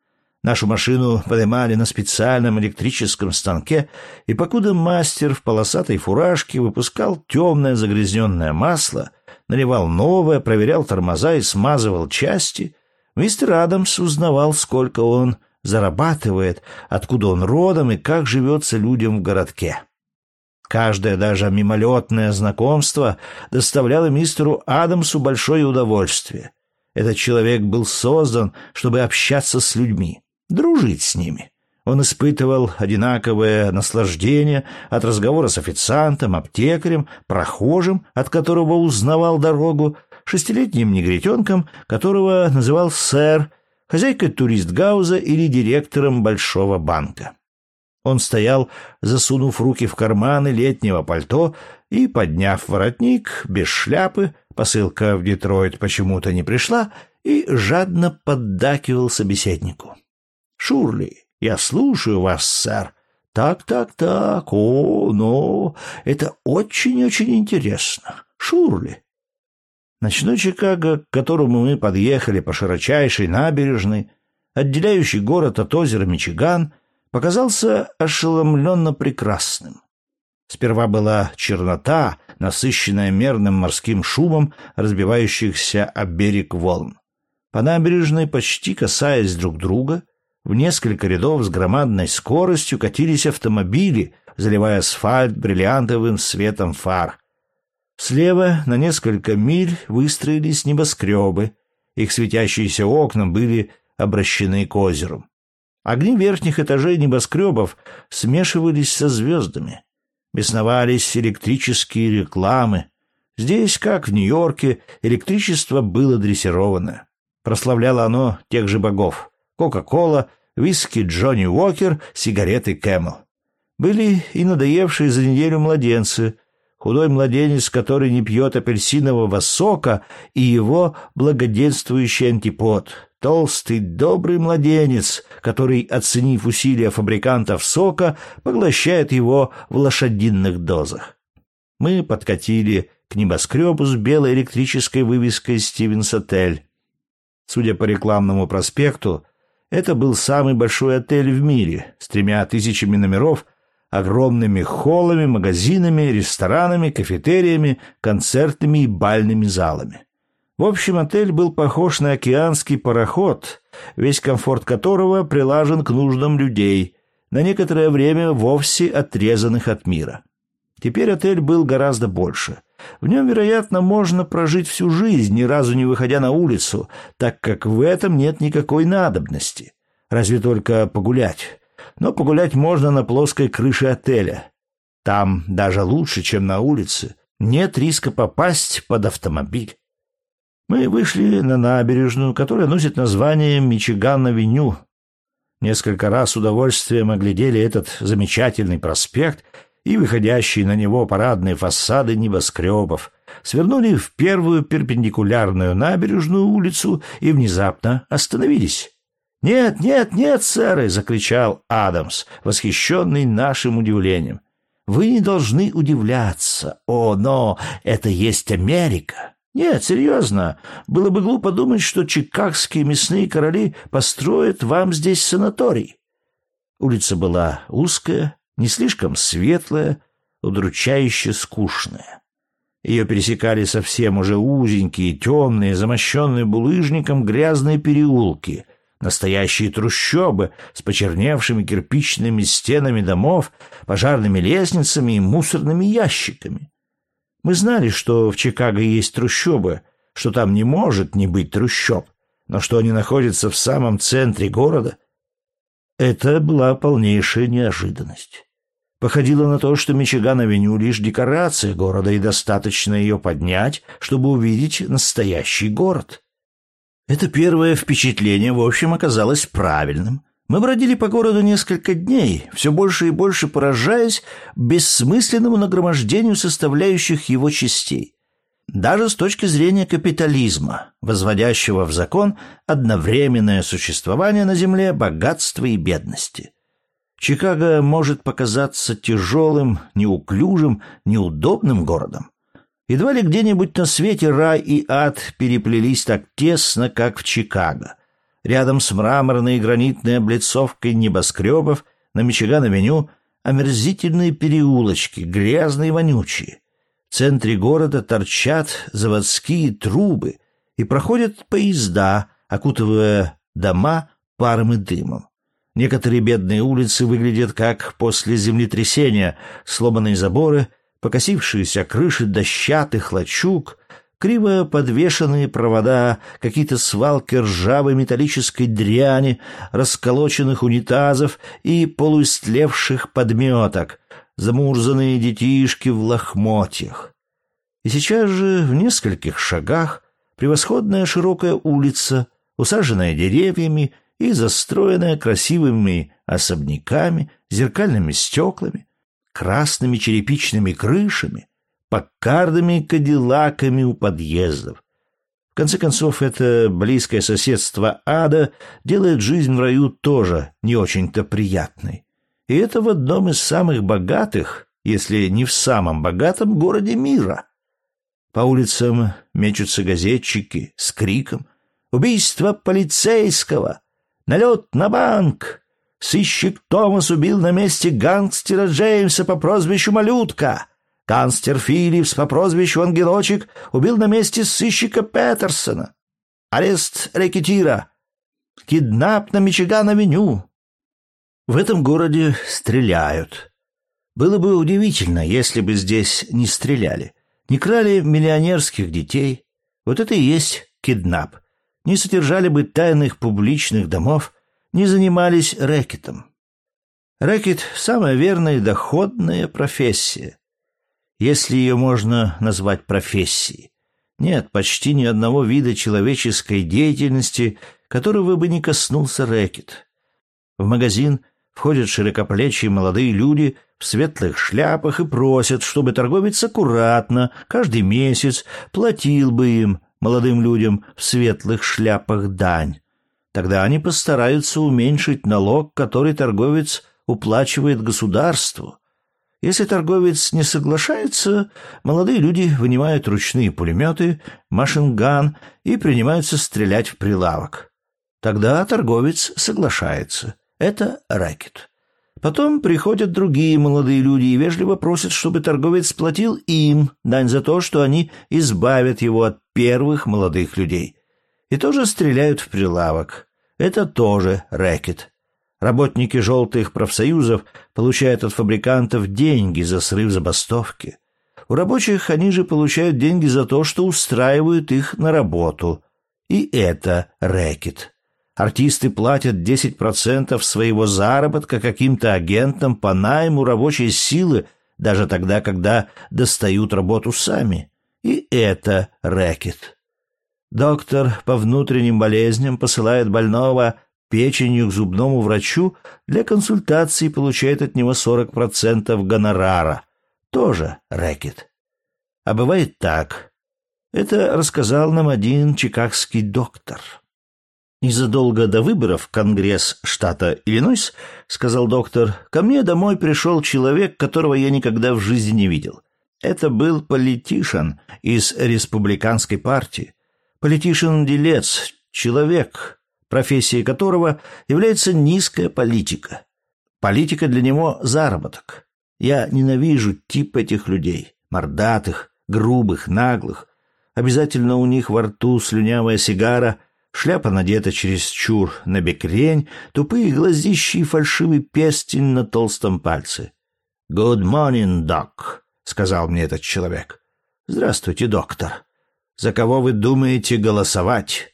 Speaker 1: Нашу машину поднимали на специальном электрическом станке, и покуда мастер в полосатой фуражке выпускал темное загрязненное масло, наливал новое, проверял тормоза и смазывал части, мистер Адамс узнавал, сколько он зарабатывает, откуда он родом и как живется людям в городке. Каждое даже мимолетное знакомство доставляло мистеру Адамсу большое удовольствие. Этот человек был создан, чтобы общаться с людьми дружить с ними. Он испытывал одинаковое наслаждение от разговора с официантом, аптекарем, прохожим, от которого узнавал дорогу, шестилетним негритенком, которого называл сэр, хозяйкой турист-гауза или директором большого банка. Он стоял, засунув руки в карманы летнего пальто и, подняв воротник, без шляпы, посылка в Детройт почему-то не пришла, и жадно поддакивал собеседнику. Шурли, я слушаю вас, сэр. Так, так, так. О, ну, это очень-очень интересно. Шурли. Ночной Чикаго, к которому мы подъехали по широчайшей набережной, отделяющей город от озера Мичиган, показался ошеломленно прекрасным. Сперва была чернота, насыщенная мерным морским шумом разбивающихся об берег волн. По набережной, почти касаясь друг друга, в несколько рядов с громадной скоростью катились автомобили, заливая асфальт бриллиантовым светом фар. Слева на несколько миль выстроились небоскребы. Их светящиеся окна были обращены к озеру. Огни верхних этажей небоскребов смешивались со звездами. Бесновались электрические рекламы. Здесь, как в Нью-Йорке, электричество было дрессировано. Прославляло оно тех же богов. Кока-кола, виски Джонни Уокер, сигареты Кэмел. Были и надоевшие за неделю младенцы, худой младенец, который не пьет апельсинового сока, и его благоденствующий антипод, толстый добрый младенец, который, оценив усилия фабрикантов сока, поглощает его в лошадиных дозах. Мы подкатили к небоскребу с белой электрической вывеской «Стивенс Отель». Судя по рекламному проспекту, это был самый большой отель в мире с тремя тысячами номеров, огромными холлами, магазинами, ресторанами, кафетериями, концертными и бальными залами. В общем, отель был похож на океанский пароход, весь комфорт которого прилажен к нуждам людей, на некоторое время вовсе отрезанных от мира. Теперь отель был гораздо больше — в нем, вероятно, можно прожить всю жизнь, ни разу не выходя на улицу, так как в этом нет никакой надобности. Разве только погулять. Но погулять можно на плоской крыше отеля. Там даже лучше, чем на улице. Нет риска попасть под автомобиль. Мы вышли на набережную, которая носит название Мичиган-авеню. Несколько раз с удовольствием оглядели этот замечательный проспект — и выходящие на него парадные фасады небоскребов, свернули в первую перпендикулярную набережную улицу и внезапно остановились. «Нет, нет, нет, сэры!» — закричал Адамс, восхищенный нашим удивлением. «Вы не должны удивляться. О, но это есть Америка!» «Нет, серьезно. Было бы глупо думать, что чикагские мясные короли построят вам здесь санаторий». Улица была узкая, не слишком светлая, удручающе скучная. Ее пересекали совсем уже узенькие, темные, замощенные булыжником грязные переулки, настоящие трущобы с почерневшими кирпичными стенами домов, пожарными лестницами и мусорными ящиками. Мы знали, что в Чикаго есть трущобы, что там не может не быть трущоб, но что они находятся в самом центре города, это была полнейшая неожиданность. Походило на то, что Мичиган-авеню лишь декорация города, и достаточно ее поднять, чтобы увидеть настоящий город. Это первое впечатление, в общем, оказалось правильным. Мы бродили по городу несколько дней, все больше и больше поражаясь бессмысленному нагромождению составляющих его частей даже с точки зрения капитализма, возводящего в закон одновременное существование на Земле богатства и бедности. Чикаго может показаться тяжелым, неуклюжим, неудобным городом. Едва ли где-нибудь на свете рай и ад переплелись так тесно, как в Чикаго. Рядом с мраморной и гранитной облицовкой небоскребов на Мичиган-авеню омерзительные переулочки, грязные и вонючие. В центре города торчат заводские трубы и проходят поезда, окутывая дома паром и дымом. Некоторые бедные улицы выглядят как после землетрясения, сломанные заборы, покосившиеся крыши дощатых лачуг, криво подвешенные провода, какие-то свалки ржавой металлической дряни, расколоченных унитазов и полуистлевших подметок, замурзанные детишки в лохмотьях. И сейчас же в нескольких шагах превосходная широкая улица, усаженная деревьями и застроенная красивыми особняками, зеркальными стеклами, красными черепичными крышами, паккардами и кадиллаками у подъездов. В конце концов, это близкое соседство ада делает жизнь в раю тоже не очень-то приятной. И это в одном из самых богатых, если не в самом богатом городе мира. По улицам мечутся газетчики с криком «Убийство полицейского! Налет на банк! Сыщик Томас убил на месте гангстера Джеймса по прозвищу Малютка. Гангстер Филлипс по прозвищу Ангелочек убил на месте сыщика Петерсона. Арест рэкетира. Киднап на Мичиган-авеню. В этом городе стреляют. Было бы удивительно, если бы здесь не стреляли. Не крали миллионерских детей. Вот это и есть киднап. Не содержали бы тайных публичных домов, не занимались рэкетом. Рэкет — самая верная и доходная профессия. Если ее можно назвать профессией. Нет почти ни одного вида человеческой деятельности, которого бы не коснулся рэкет. В магазин входят широкоплечие молодые люди в светлых шляпах и просят, чтобы торговец аккуратно, каждый месяц, платил бы им, молодым людям в светлых шляпах, дань. Тогда они постараются уменьшить налог, который торговец уплачивает государству. Если торговец не соглашается, молодые люди вынимают ручные пулеметы, машинган и принимаются стрелять в прилавок. Тогда торговец соглашается. Это рэкет. Потом приходят другие молодые люди и вежливо просят, чтобы торговец платил им дань за то, что они избавят его от первых молодых людей и тоже стреляют в прилавок. Это тоже рэкет. Работники желтых профсоюзов получают от фабрикантов деньги за срыв забастовки. У рабочих они же получают деньги за то, что устраивают их на работу. И это рэкет. Артисты платят 10% своего заработка каким-то агентам по найму рабочей силы, даже тогда, когда достают работу сами. И это рэкет. Доктор по внутренним болезням посылает больного печенью к зубному врачу для консультации и получает от него 40% гонорара. Тоже рэкет. А бывает так. Это рассказал нам один чикагский доктор. Незадолго до выборов в Конгресс штата Иллинойс, сказал доктор, ко мне домой пришел человек, которого я никогда в жизни не видел. Это был политишан из республиканской партии. Политишин-делец, человек, профессией которого является низкая политика. Политика для него – заработок. Я ненавижу тип этих людей. Мордатых, грубых, наглых. Обязательно у них во рту слюнявая сигара, шляпа надета через чур на бекрень, тупые глазищи и фальшивый пестень на толстом пальце. «Good morning, док», — сказал мне этот человек. «Здравствуйте, доктор. За кого вы думаете голосовать?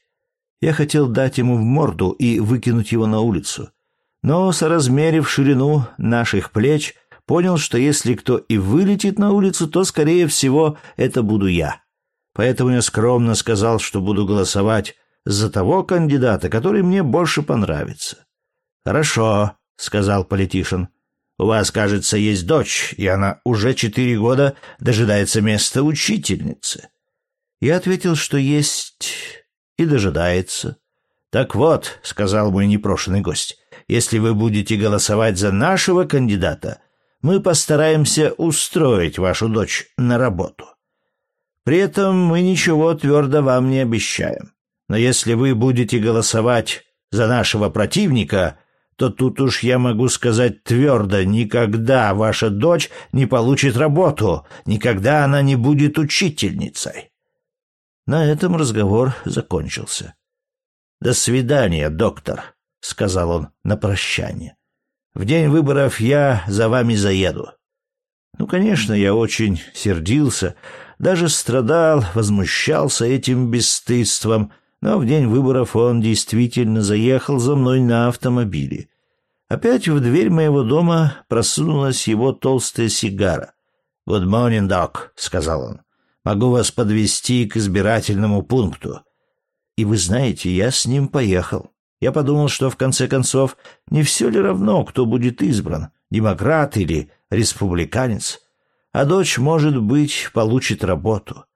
Speaker 1: Я хотел дать ему в морду и выкинуть его на улицу. Но, соразмерив ширину наших плеч, понял, что если кто и вылетит на улицу, то, скорее всего, это буду я. Поэтому я скромно сказал, что буду голосовать за того кандидата, который мне больше понравится. «Хорошо», — сказал политишин. «У вас, кажется, есть дочь, и она уже четыре года дожидается места учительницы. Я ответил, что есть и дожидается. «Так вот», — сказал мой непрошенный гость, — «если вы будете голосовать за нашего кандидата, мы постараемся устроить вашу дочь на работу. При этом мы ничего твердо вам не обещаем. Но если вы будете голосовать за нашего противника, то тут уж я могу сказать твердо, никогда ваша дочь не получит работу, никогда она не будет учительницей. На этом разговор закончился. «До свидания, доктор», — сказал он на прощание. «В день выборов я за вами заеду». Ну, конечно, я очень сердился, даже страдал, возмущался этим бесстыдством, но в день выборов он действительно заехал за мной на автомобиле. Опять в дверь моего дома просунулась его толстая сигара. «Good morning, док», — сказал он. Могу вас подвести к избирательному пункту. И вы знаете, я с ним поехал. Я подумал, что в конце концов не все ли равно, кто будет избран, демократ или республиканец. А дочь, может быть, получит работу.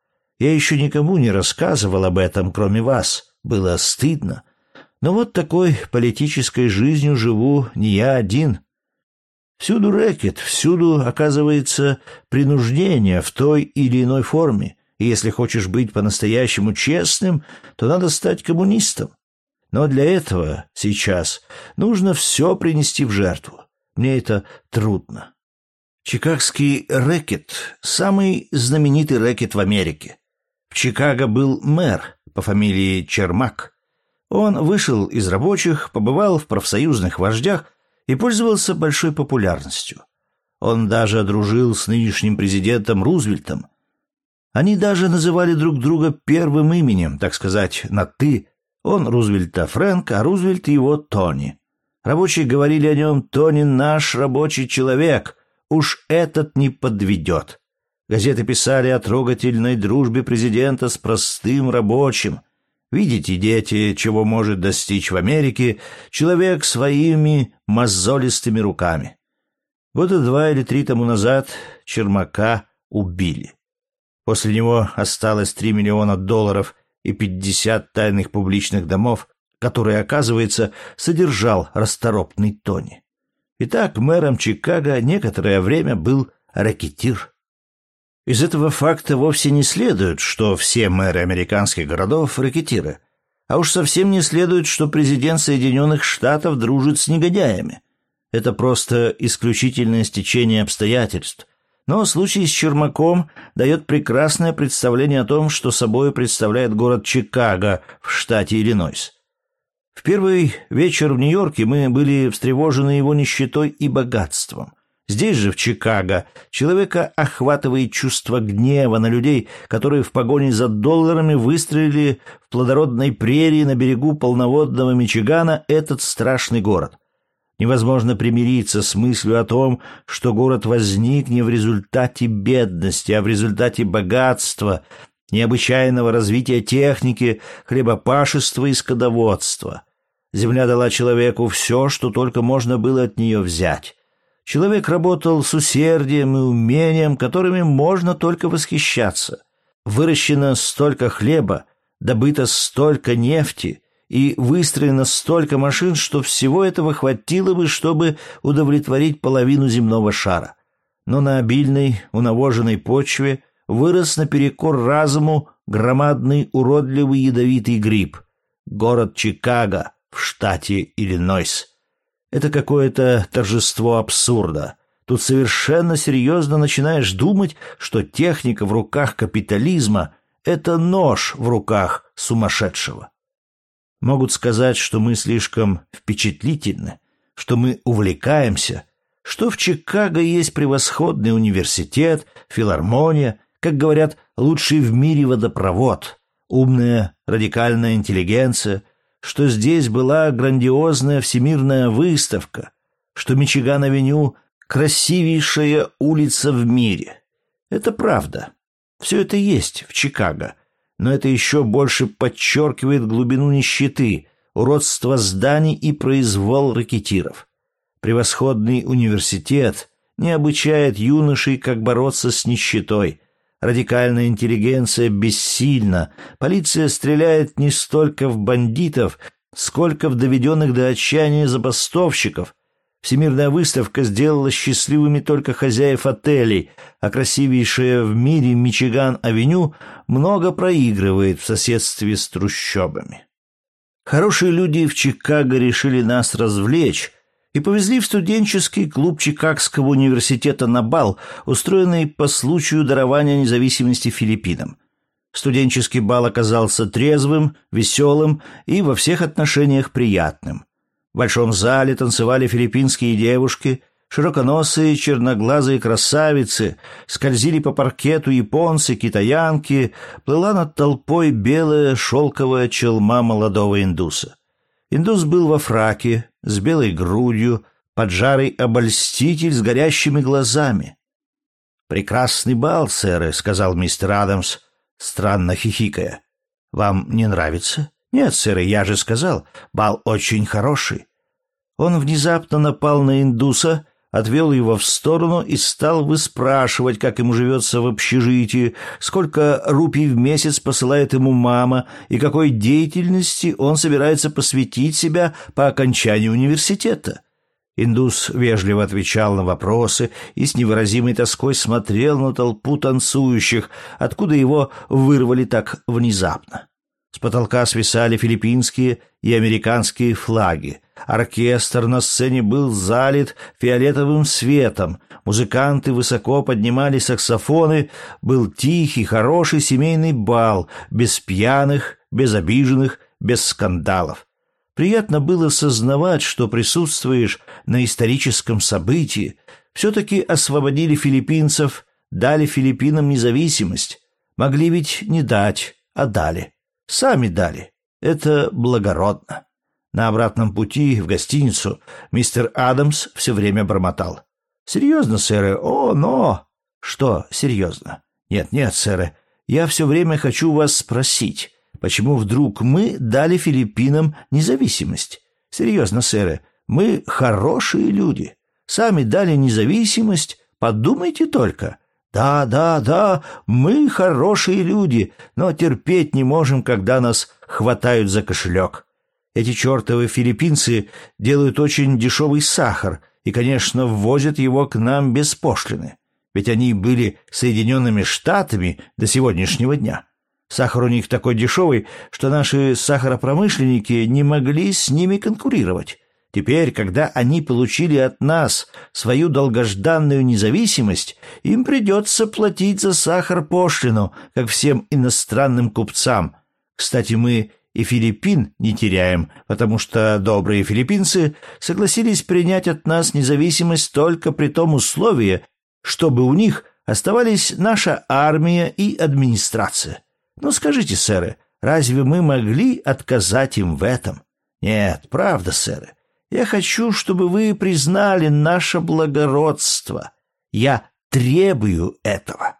Speaker 1: Я еще никому не рассказывал об этом, кроме вас. Было стыдно. Но вот такой политической жизнью живу не я один. Всюду рэкет, всюду оказывается принуждение в той или иной форме. И если хочешь быть по-настоящему честным, то надо стать коммунистом. Но для этого сейчас нужно все принести в жертву. Мне это трудно. Чикагский рэкет – самый знаменитый рэкет в Америке. В Чикаго был мэр по фамилии Чермак. Он вышел из рабочих, побывал в профсоюзных вождях и пользовался большой популярностью. Он даже дружил с нынешним президентом Рузвельтом. Они даже называли друг друга первым именем, так сказать, на «ты». Он Рузвельта Фрэнк, а Рузвельт его Тони. Рабочие говорили о нем «Тони наш рабочий человек», уж этот не подведет. Газеты писали о трогательной дружбе президента с простым рабочим. Видите, дети, чего может достичь в Америке человек своими мозолистыми руками. Года два или три тому назад Чермака убили. После него осталось три миллиона долларов и пятьдесят тайных публичных домов, которые, оказывается, содержал расторопный Тони. Итак, мэром Чикаго некоторое время был ракетир. Из этого факта вовсе не следует, что все мэры американских городов – ракетиры. А уж совсем не следует, что президент Соединенных Штатов дружит с негодяями. Это просто исключительное стечение обстоятельств. Но случай с Чермаком дает прекрасное представление о том, что собой представляет город Чикаго в штате Иллинойс. В первый вечер в Нью-Йорке мы были встревожены его нищетой и богатством. Здесь же, в Чикаго, человека охватывает чувство гнева на людей, которые в погоне за долларами выстрелили в плодородной прерии на берегу полноводного Мичигана этот страшный город. Невозможно примириться с мыслью о том, что город возник не в результате бедности, а в результате богатства, необычайного развития техники, хлебопашества и скотоводства. Земля дала человеку все, что только можно было от нее взять. Человек работал с усердием и умением, которыми можно только восхищаться. Выращено столько хлеба, добыто столько нефти, и выстроено столько машин, что всего этого хватило бы, чтобы удовлетворить половину земного шара. Но на обильной, унавоженной почве вырос наперекор разуму громадный уродливый ядовитый гриб. Город Чикаго в штате Иллинойс. Это какое-то торжество абсурда. Тут совершенно серьезно начинаешь думать, что техника в руках капитализма — это нож в руках сумасшедшего. Могут сказать, что мы слишком впечатлительны, что мы увлекаемся, что в Чикаго есть превосходный университет, филармония, как говорят, лучший в мире водопровод, умная радикальная интеллигенция, что здесь была грандиозная всемирная выставка, что Мичиган-авеню — красивейшая улица в мире. Это правда. Все это есть в Чикаго — но это еще больше подчеркивает глубину нищеты, уродство зданий и произвол ракетиров. Превосходный университет не обучает юношей, как бороться с нищетой. Радикальная интеллигенция бессильна, полиция стреляет не столько в бандитов, сколько в доведенных до отчаяния забастовщиков – Всемирная выставка сделала счастливыми только хозяев отелей, а красивейшая в мире Мичиган-авеню много проигрывает в соседстве с трущобами. Хорошие люди в Чикаго решили нас развлечь и повезли в студенческий клуб Чикагского университета на бал, устроенный по случаю дарования независимости Филиппинам. Студенческий бал оказался трезвым, веселым и во всех отношениях приятным – в большом зале танцевали филиппинские девушки, широконосые черноглазые красавицы, скользили по паркету японцы, китаянки, плыла над толпой белая шелковая челма молодого индуса. Индус был во фраке, с белой грудью, поджарый обольститель с горящими глазами. «Прекрасный бал, сэры», — сказал мистер Адамс, странно хихикая. «Вам не нравится?» «Нет, сэр, я же сказал, бал очень хороший». Он внезапно напал на индуса, отвел его в сторону и стал выспрашивать, как ему живется в общежитии, сколько рупий в месяц посылает ему мама и какой деятельности он собирается посвятить себя по окончании университета. Индус вежливо отвечал на вопросы и с невыразимой тоской смотрел на толпу танцующих, откуда его вырвали так внезапно. потолка свисали филиппинские и американские флаги. Оркестр на сцене был залит фиолетовым светом. Музыканты высоко поднимали саксофоны. Был тихий, хороший семейный бал, без пьяных, без обиженных, без скандалов. Приятно было сознавать, что присутствуешь на историческом событии. Все-таки освободили филиппинцев, дали Филиппинам независимость. Могли ведь не дать, а дали. Сами дали. Это благородно. На обратном пути в гостиницу мистер Адамс все время бормотал. «Серьезно, сэры? О, но...» «Что серьезно?» «Нет, нет, сэры. Я все время хочу вас спросить, почему вдруг мы дали Филиппинам независимость? Серьезно, сэры, мы хорошие люди. Сами дали независимость, подумайте только. Да, да, да, мы хорошие люди, но терпеть не можем, когда нас хватают за кошелек. Эти чертовы филиппинцы делают очень дешевый сахар и, конечно, ввозят его к нам без пошлины. Ведь они были Соединенными Штатами до сегодняшнего дня. Сахар у них такой дешевый, что наши сахаропромышленники не могли с ними конкурировать. Теперь, когда они получили от нас свою долгожданную независимость, им придется платить за сахар пошлину, как всем иностранным купцам. Кстати, мы и Филиппин не теряем, потому что добрые филиппинцы согласились принять от нас независимость только при том условии, чтобы у них оставались наша армия и администрация. Но скажите, сэры, разве мы могли отказать им в этом? Нет, правда, сэры. Я хочу, чтобы вы признали наше благородство. Я требую этого.